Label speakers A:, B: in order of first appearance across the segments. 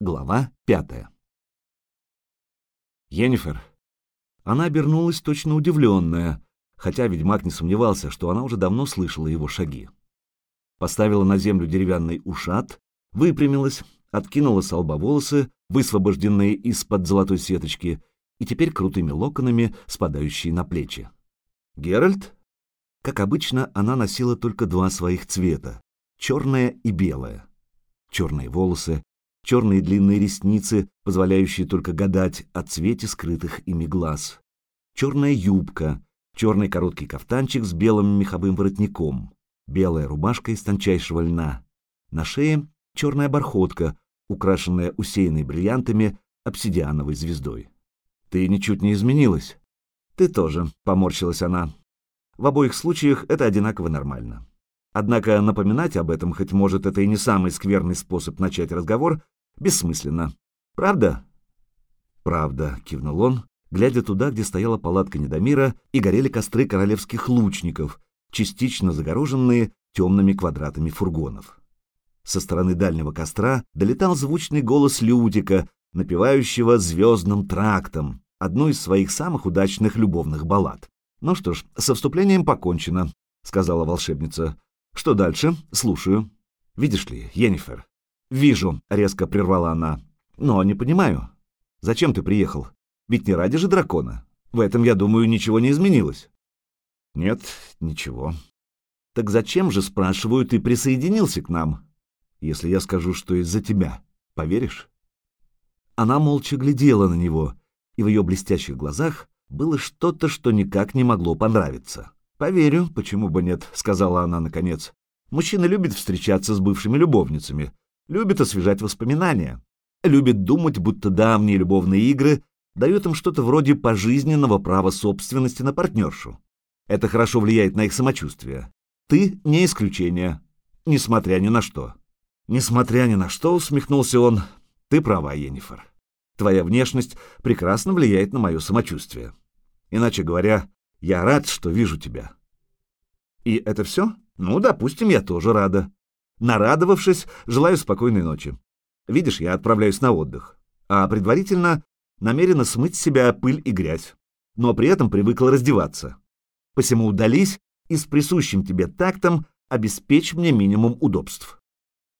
A: Глава пятая. Енифер. Она обернулась точно удивленная, хотя ведьмак не сомневался, что она уже давно слышала его шаги. Поставила на землю деревянный ушат, выпрямилась, откинула с лба волосы, высвобожденные из-под золотой сеточки, и теперь крутыми локонами, спадающие на плечи. Геральт? Как обычно, она носила только два своих цвета — черное и белое. Черные волосы, черные длинные ресницы, позволяющие только гадать о цвете скрытых ими глаз, черная юбка, черный короткий кафтанчик с белым меховым воротником, белая рубашка из тончайшего льна, на шее черная бархотка, украшенная усеянной бриллиантами обсидиановой звездой. «Ты ничуть не изменилась». «Ты тоже», — поморщилась она. В обоих случаях это одинаково нормально. Однако напоминать об этом, хоть может это и не самый скверный способ начать разговор, бессмысленно. Правда? Правда, кивнул он, глядя туда, где стояла палатка Недомира и горели костры королевских лучников, частично загороженные темными квадратами фургонов. Со стороны дальнего костра долетал звучный голос Лютика, напевающего звездным трактом, одну из своих самых удачных любовных баллад. «Ну что ж, со вступлением покончено», — сказала волшебница. «Что дальше? Слушаю». «Видишь ли, Йеннифер, «Вижу», — резко прервала она. «Но не понимаю. Зачем ты приехал? Ведь не ради же дракона. В этом, я думаю, ничего не изменилось». «Нет, ничего». «Так зачем же, спрашиваю, ты присоединился к нам? Если я скажу, что из-за тебя, поверишь?» Она молча глядела на него, и в ее блестящих глазах было что-то, что никак не могло понравиться. «Поверю, почему бы нет», — сказала она наконец. «Мужчина любит встречаться с бывшими любовницами, любит освежать воспоминания, любит думать, будто давние любовные игры дают им что-то вроде пожизненного права собственности на партнершу. Это хорошо влияет на их самочувствие. Ты не исключение, несмотря ни на что. Несмотря ни на что, усмехнулся он, ты права, Енифер. Твоя внешность прекрасно влияет на мое самочувствие. Иначе говоря, я рад, что вижу тебя. И это все? Ну, допустим, я тоже рада. Нарадовавшись, желаю спокойной ночи. Видишь, я отправляюсь на отдых, а предварительно намерена смыть с себя пыль и грязь, но при этом привыкла раздеваться. Посему удались и с присущим тебе тактом обеспечь мне минимум удобств.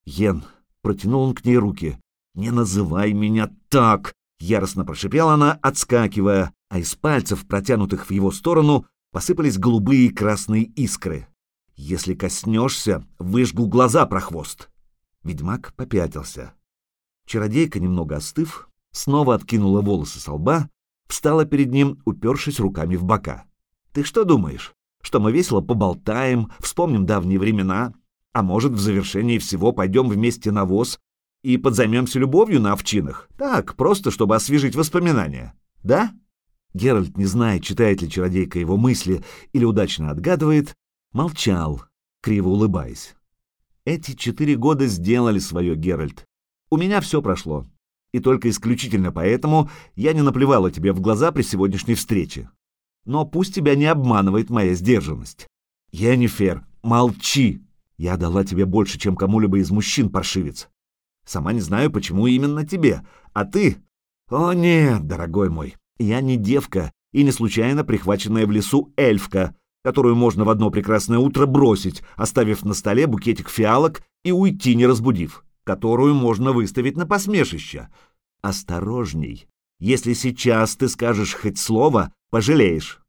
A: Йен, протянул он к ней руки. «Не называй меня так!» — яростно прошипела она, отскакивая, а из пальцев, протянутых в его сторону, посыпались голубые и красные искры. Если коснешься, выжгу глаза, прохвост. Ведьмак попятился. Чародейка, немного остыв, снова откинула волосы со лба, встала перед ним, упершись руками в бока. «Ты что думаешь, что мы весело поболтаем, вспомним давние времена, а может, в завершении всего пойдем вместе на воз и подзаймемся любовью на овчинах? Так, просто чтобы освежить воспоминания. Да?» Геральт, не зная, читает ли чародейка его мысли или удачно отгадывает, Молчал, криво улыбаясь. Эти четыре года сделали свое, Геральт. У меня все прошло. И только исключительно поэтому я не наплевала тебе в глаза при сегодняшней встрече. Но пусть тебя не обманывает моя сдержанность. Енифер, молчи! Я дала тебе больше, чем кому-либо из мужчин, паршивец. Сама не знаю, почему именно тебе. А ты... О нет, дорогой мой, я не девка и не случайно прихваченная в лесу эльфка, которую можно в одно прекрасное утро бросить, оставив на столе букетик фиалок и уйти, не разбудив, которую можно выставить на посмешище. Осторожней. Если сейчас ты скажешь хоть слово, пожалеешь.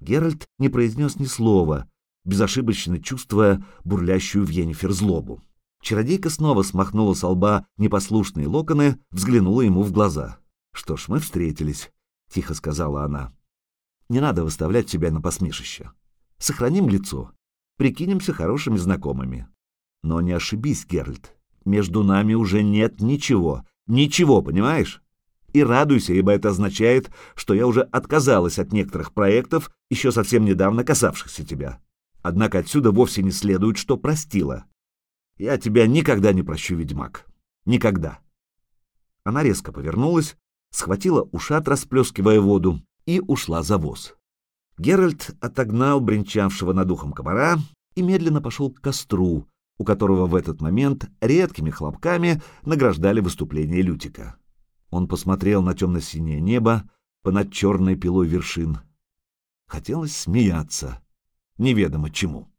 A: Геральт не произнес ни слова, безошибочно чувствуя бурлящую в Йеннифер злобу. Чародейка снова смахнула со лба непослушные локоны, взглянула ему в глаза. «Что ж, мы встретились», — тихо сказала она. «Не надо выставлять себя на посмешище. Сохраним лицо, прикинемся хорошими знакомыми. Но не ошибись, Геральт, между нами уже нет ничего, ничего, понимаешь? И радуйся, ибо это означает, что я уже отказалась от некоторых проектов, еще совсем недавно касавшихся тебя. Однако отсюда вовсе не следует, что простила. Я тебя никогда не прощу, ведьмак. Никогда. Она резко повернулась, схватила ушат, расплескивая воду, и ушла за воз. Геральт отогнал бренчавшего над ухом комара и медленно пошел к костру, у которого в этот момент редкими хлопками награждали выступление Лютика. Он посмотрел на темно-синее небо, понад черной пилой вершин. Хотелось смеяться, неведомо чему.